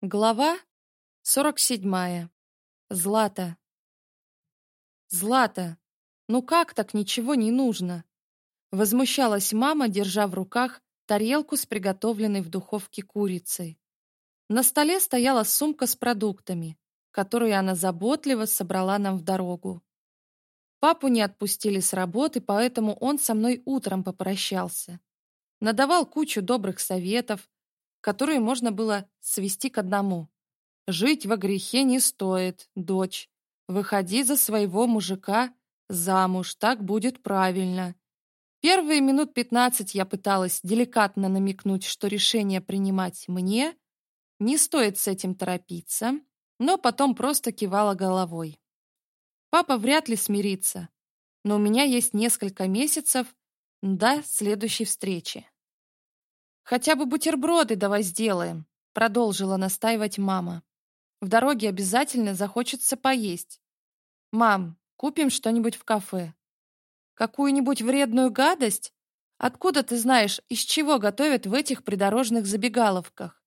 Глава 47. Злата. Злата, ну как так ничего не нужно? Возмущалась мама, держа в руках тарелку с приготовленной в духовке курицей. На столе стояла сумка с продуктами, которую она заботливо собрала нам в дорогу. Папу не отпустили с работы, поэтому он со мной утром попрощался. Надавал кучу добрых советов, которые можно было свести к одному. Жить во грехе не стоит, дочь. Выходи за своего мужика замуж, так будет правильно. Первые минут пятнадцать я пыталась деликатно намекнуть, что решение принимать мне, не стоит с этим торопиться, но потом просто кивала головой. Папа вряд ли смирится, но у меня есть несколько месяцев до следующей встречи. «Хотя бы бутерброды давай сделаем», — продолжила настаивать мама. «В дороге обязательно захочется поесть. Мам, купим что-нибудь в кафе. Какую-нибудь вредную гадость? Откуда ты знаешь, из чего готовят в этих придорожных забегаловках?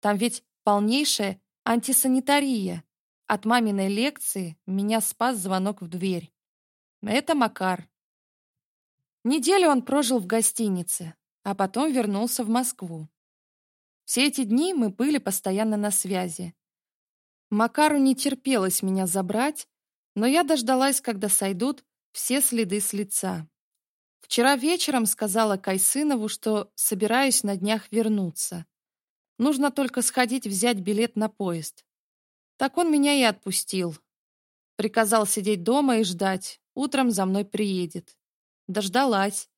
Там ведь полнейшая антисанитария. От маминой лекции меня спас звонок в дверь. Это Макар. Неделю он прожил в гостинице, а потом вернулся в Москву. Все эти дни мы были постоянно на связи. Макару не терпелось меня забрать, но я дождалась, когда сойдут все следы с лица. Вчера вечером сказала Кайсынову, что собираюсь на днях вернуться. Нужно только сходить взять билет на поезд. Так он меня и отпустил. Приказал сидеть дома и ждать. Утром за мной приедет. Дождалась.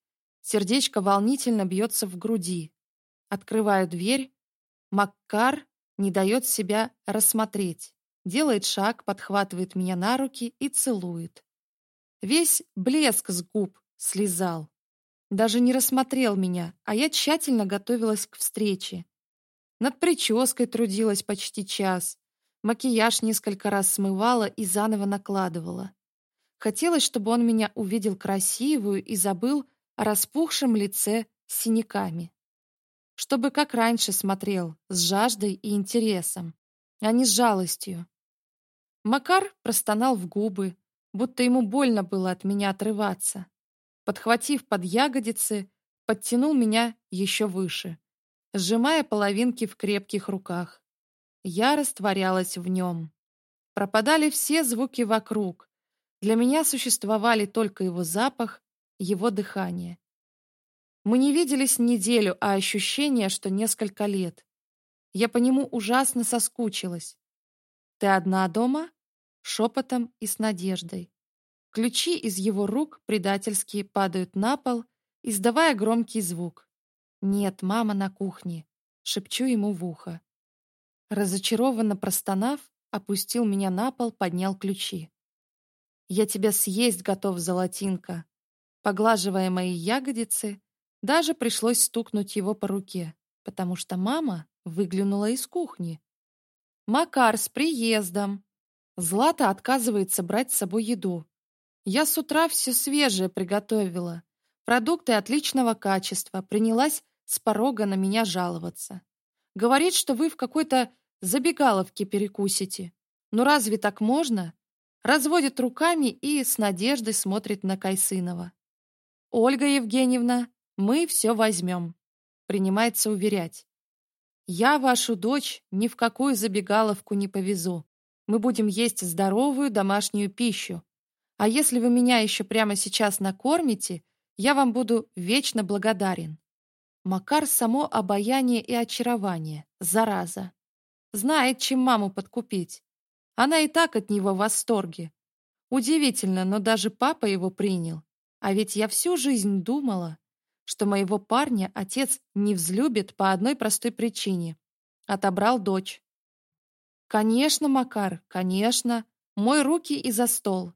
Сердечко волнительно бьется в груди. Открываю дверь. Маккар не дает себя рассмотреть. Делает шаг, подхватывает меня на руки и целует. Весь блеск с губ слезал. Даже не рассмотрел меня, а я тщательно готовилась к встрече. Над прической трудилась почти час. Макияж несколько раз смывала и заново накладывала. Хотелось, чтобы он меня увидел красивую и забыл, распухшем лице с синяками. Чтобы как раньше смотрел, с жаждой и интересом, а не с жалостью. Макар простонал в губы, будто ему больно было от меня отрываться. Подхватив под ягодицы, подтянул меня еще выше, сжимая половинки в крепких руках. Я растворялась в нем. Пропадали все звуки вокруг. Для меня существовали только его запах его дыхание. Мы не виделись неделю, а ощущение, что несколько лет. Я по нему ужасно соскучилась. «Ты одна дома?» — шепотом и с надеждой. Ключи из его рук предательски падают на пол, издавая громкий звук. «Нет, мама на кухне», — шепчу ему в ухо. Разочарованно простонав, опустил меня на пол, поднял ключи. «Я тебя съесть готов, золотинка», Поглаживая мои ягодицы, даже пришлось стукнуть его по руке, потому что мама выглянула из кухни. «Макар, с приездом!» Злата отказывается брать с собой еду. «Я с утра все свежее приготовила. Продукты отличного качества. Принялась с порога на меня жаловаться. Говорит, что вы в какой-то забегаловке перекусите. Ну разве так можно?» Разводит руками и с надеждой смотрит на Кайсынова. Ольга Евгеньевна, мы все возьмем», — принимается уверять. «Я вашу дочь ни в какую забегаловку не повезу. Мы будем есть здоровую домашнюю пищу. А если вы меня еще прямо сейчас накормите, я вам буду вечно благодарен». Макар — само обаяние и очарование, зараза. Знает, чем маму подкупить. Она и так от него в восторге. Удивительно, но даже папа его принял. А ведь я всю жизнь думала, что моего парня отец не взлюбит по одной простой причине. Отобрал дочь. Конечно, Макар, конечно. Мой руки и за стол.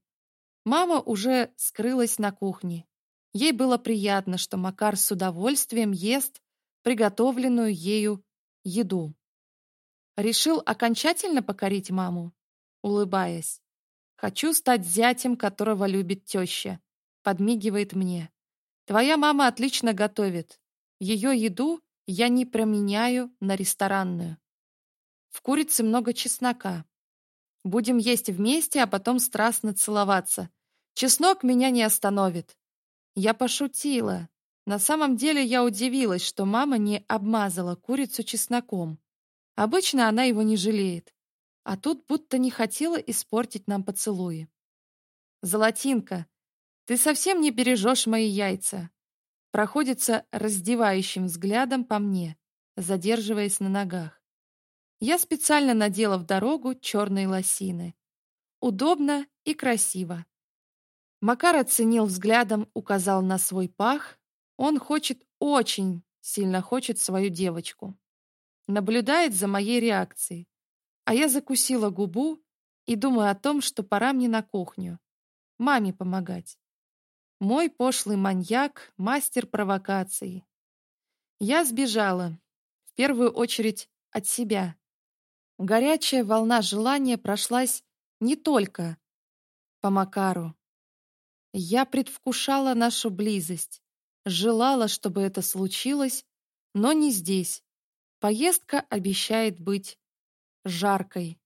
Мама уже скрылась на кухне. Ей было приятно, что Макар с удовольствием ест приготовленную ею еду. Решил окончательно покорить маму, улыбаясь. Хочу стать зятем, которого любит теща подмигивает мне. Твоя мама отлично готовит. Ее еду я не променяю на ресторанную. В курице много чеснока. Будем есть вместе, а потом страстно целоваться. Чеснок меня не остановит. Я пошутила. На самом деле я удивилась, что мама не обмазала курицу чесноком. Обычно она его не жалеет. А тут будто не хотела испортить нам поцелуи. «Золотинка, ты совсем не бережешь мои яйца. Проходится раздевающим взглядом по мне, задерживаясь на ногах. Я специально надела в дорогу черные лосины. Удобно и красиво. Макар оценил взглядом, указал на свой пах. Он хочет очень сильно хочет свою девочку. Наблюдает за моей реакцией. А я закусила губу и думаю о том, что пора мне на кухню. Маме помогать. Мой пошлый маньяк — мастер провокаций. Я сбежала, в первую очередь, от себя. Горячая волна желания прошлась не только по Макару. Я предвкушала нашу близость, желала, чтобы это случилось, но не здесь. Поездка обещает быть жаркой.